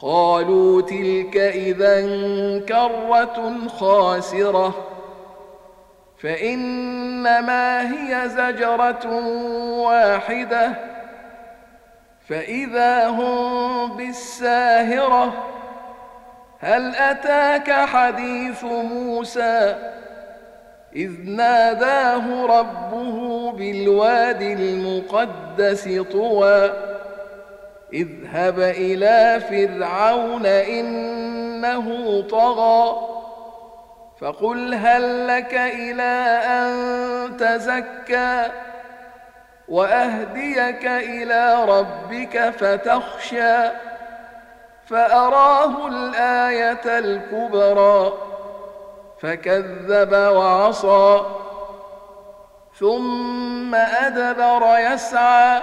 قالوا تلك إذا كرة خاسرة فإنما هي زجرة واحدة فإذا هم بالساهرة هل أتاك حديث موسى؟ إذ ناداه ربه بالواد المقدس طوى. اذهب إلى فرعون إنه طغى فقل هل لك إلى أن تزكى وأهديك إلى ربك فتخشى فأراه الآية الكبرى فكذب وعصى ثم أدبر يسعى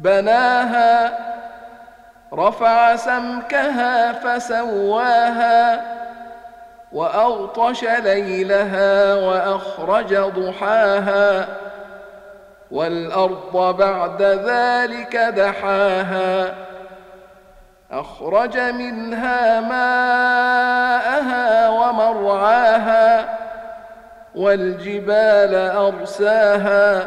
بناها رفع سمكها فسواها وأغطش ليلها وأخرج ضحاها والأرض بعد ذلك دحاها أخرج منها ماءها ومرعاها والجبال أرساها.